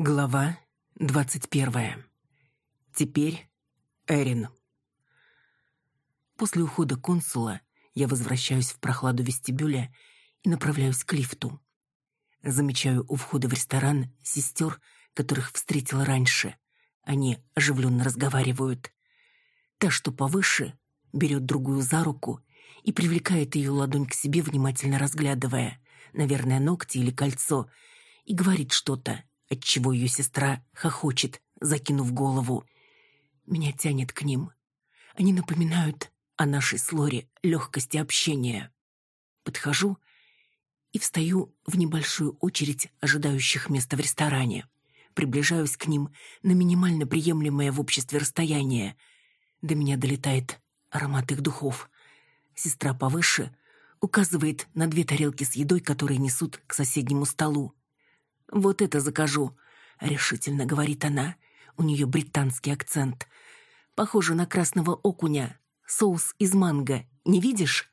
Глава двадцать первая. Теперь Эрин. После ухода консула я возвращаюсь в прохладу вестибюля и направляюсь к лифту. Замечаю у входа в ресторан сестер, которых встретила раньше. Они оживленно разговаривают. Та, что повыше, берет другую за руку и привлекает ее ладонь к себе, внимательно разглядывая, наверное, ногти или кольцо, и говорит что-то, отчего ее сестра хохочет, закинув голову. Меня тянет к ним. Они напоминают о нашей с Лори легкости общения. Подхожу и встаю в небольшую очередь ожидающих места в ресторане. Приближаюсь к ним на минимально приемлемое в обществе расстояние. До меня долетает аромат их духов. Сестра повыше указывает на две тарелки с едой, которые несут к соседнему столу. «Вот это закажу», — решительно говорит она. У нее британский акцент. Похоже на красного окуня. Соус из манго. Не видишь?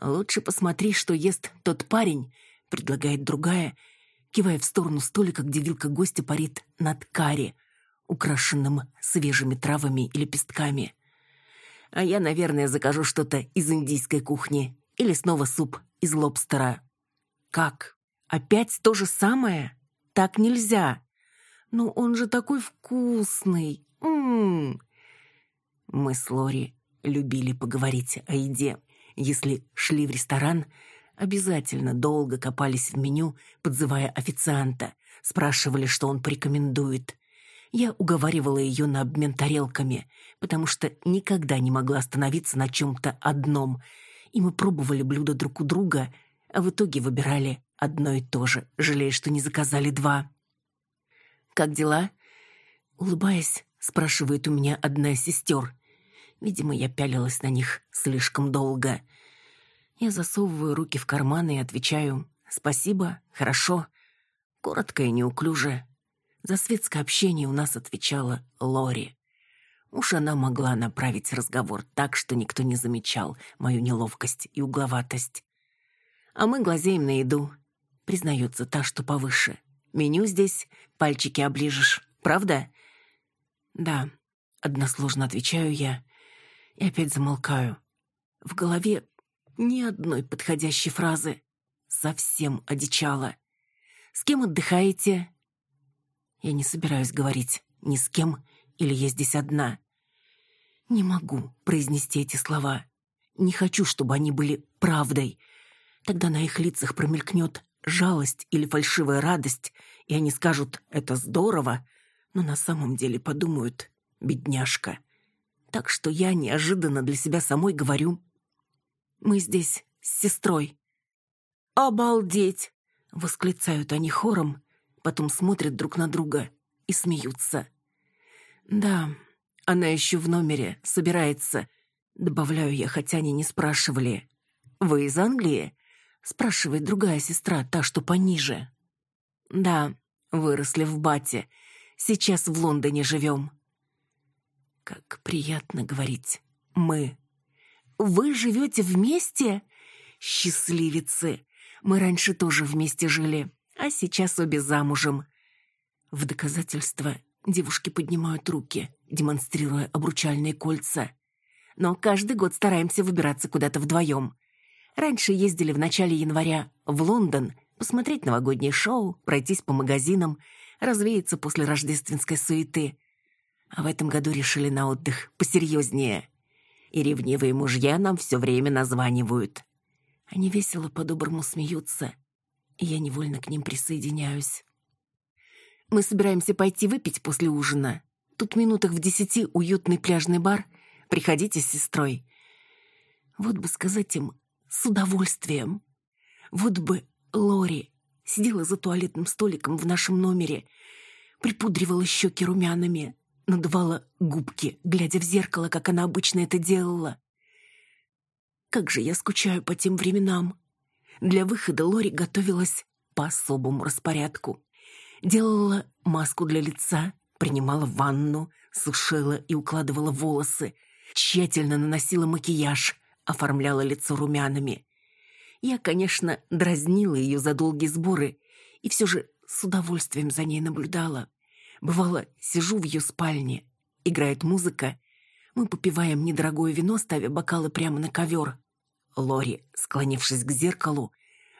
«Лучше посмотри, что ест тот парень», — предлагает другая, кивая в сторону столика, где вилка гостя парит над карри, украшенным свежими травами и лепестками. «А я, наверное, закажу что-то из индийской кухни или снова суп из лобстера». «Как? Опять то же самое? Так нельзя!» «Ну он же такой вкусный! Ммм!» Мы с Лори любили поговорить о еде. Если шли в ресторан, обязательно долго копались в меню, подзывая официанта, спрашивали, что он порекомендует. Я уговаривала ее на обмен тарелками, потому что никогда не могла остановиться на чем-то одном, и мы пробовали блюда друг у друга, а в итоге выбирали одно и то же, жалея, что не заказали два. «Как дела?» Улыбаясь, спрашивает у меня одна из сестер. Видимо, я пялилась на них слишком долго. Я засовываю руки в карманы и отвечаю «Спасибо, хорошо». Коротко и неуклюже. За светское общение у нас отвечала Лори. Уж она могла направить разговор так, что никто не замечал мою неловкость и угловатость. А мы глазеем на еду. Признается та, что повыше. Меню здесь, пальчики оближешь, правда? Да, односложно отвечаю я и опять замолкаю. В голове ни одной подходящей фразы. Совсем одичала. «С кем отдыхаете?» Я не собираюсь говорить ни с кем или я здесь одна. Не могу произнести эти слова. Не хочу, чтобы они были правдой. Тогда на их лицах промелькнет жалость или фальшивая радость, и они скажут «это здорово», но на самом деле подумают «бедняжка». Так что я неожиданно для себя самой говорю «Мы здесь с сестрой». «Обалдеть!» — восклицают они хором, потом смотрят друг на друга и смеются. «Да, она еще в номере, собирается», — добавляю я, хотя они не спрашивали. «Вы из Англии?» — спрашивает другая сестра, та, что пониже. «Да, выросли в Бате. Сейчас в Лондоне живем». Как приятно говорить «мы». «Вы живете вместе?» «Счастливицы! Мы раньше тоже вместе жили, а сейчас обе замужем». В доказательство девушки поднимают руки, демонстрируя обручальные кольца. Но каждый год стараемся выбираться куда-то вдвоем. Раньше ездили в начале января в Лондон посмотреть новогоднее шоу, пройтись по магазинам, развеяться после рождественской суеты – а в этом году решили на отдых посерьезнее. И ревнивые мужья нам все время названивают. Они весело по-доброму смеются, и я невольно к ним присоединяюсь. Мы собираемся пойти выпить после ужина. Тут минутах в десяти уютный пляжный бар. Приходите с сестрой. Вот бы сказать им с удовольствием. Вот бы Лори сидела за туалетным столиком в нашем номере, припудривала щеки румянами, надувала губки, глядя в зеркало, как она обычно это делала. Как же я скучаю по тем временам. Для выхода Лори готовилась по особому распорядку. Делала маску для лица, принимала ванну, сушила и укладывала волосы, тщательно наносила макияж, оформляла лицо румянами. Я, конечно, дразнила ее за долгие сборы И все же с удовольствием за ней наблюдала. Бывало, сижу в ее спальне, играет музыка, мы попиваем недорогое вино, ставя бокалы прямо на ковер. Лори, склонившись к зеркалу,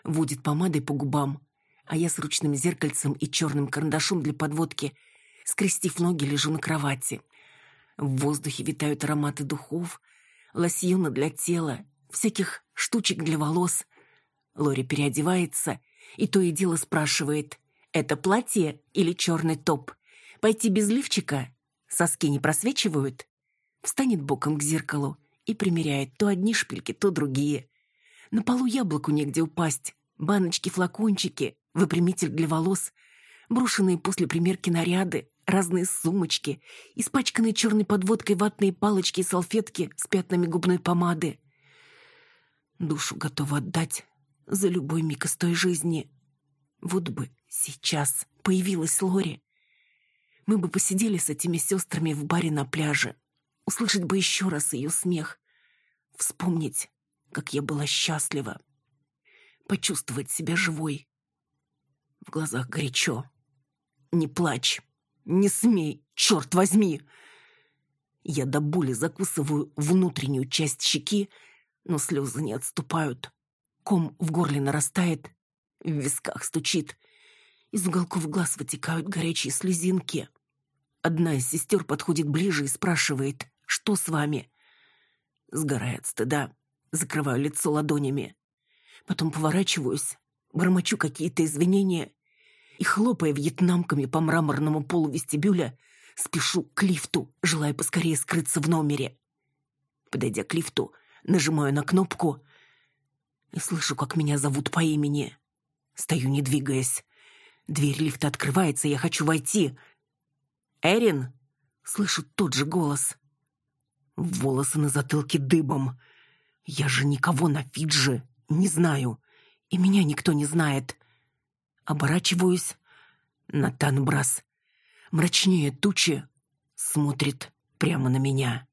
водит помадой по губам, а я с ручным зеркальцем и черным карандашом для подводки, скрестив ноги, лежу на кровати. В воздухе витают ароматы духов, лосьона для тела, всяких штучек для волос. Лори переодевается и то и дело спрашивает, это платье или черный топ? Пойти без лифчика? Соски не просвечивают? Встанет боком к зеркалу и примеряет то одни шпильки, то другие. На полу яблоку негде упасть, баночки, флакончики, выпрямитель для волос, брошенные после примерки наряды, разные сумочки, испачканные черной подводкой ватные палочки и салфетки с пятнами губной помады. Душу готова отдать за любой миг из той жизни. Вот бы сейчас появилась Лори. Мы бы посидели с этими сестрами в баре на пляже. Услышать бы еще раз ее смех. Вспомнить, как я была счастлива. Почувствовать себя живой. В глазах горячо. Не плачь. Не смей, черт возьми. Я до боли закусываю внутреннюю часть щеки, но слезы не отступают. Ком в горле нарастает, в висках стучит. Из уголков глаз вытекают горячие слезинки. Одна из сестер подходит ближе и спрашивает, что с вами? Сгорает стыда, закрываю лицо ладонями. Потом поворачиваюсь, бормочу какие-то извинения и, хлопая вьетнамками по мраморному полу вестибюля, спешу к лифту, желая поскорее скрыться в номере. Подойдя к лифту, нажимаю на кнопку и слышу, как меня зовут по имени. Стою, не двигаясь. Дверь лифта открывается, я хочу войти. «Эрин!» Слышу тот же голос. Волосы на затылке дыбом. Я же никого на Фиджи не знаю. И меня никто не знает. Оборачиваюсь. Натан Брас, мрачнее тучи, смотрит прямо на меня.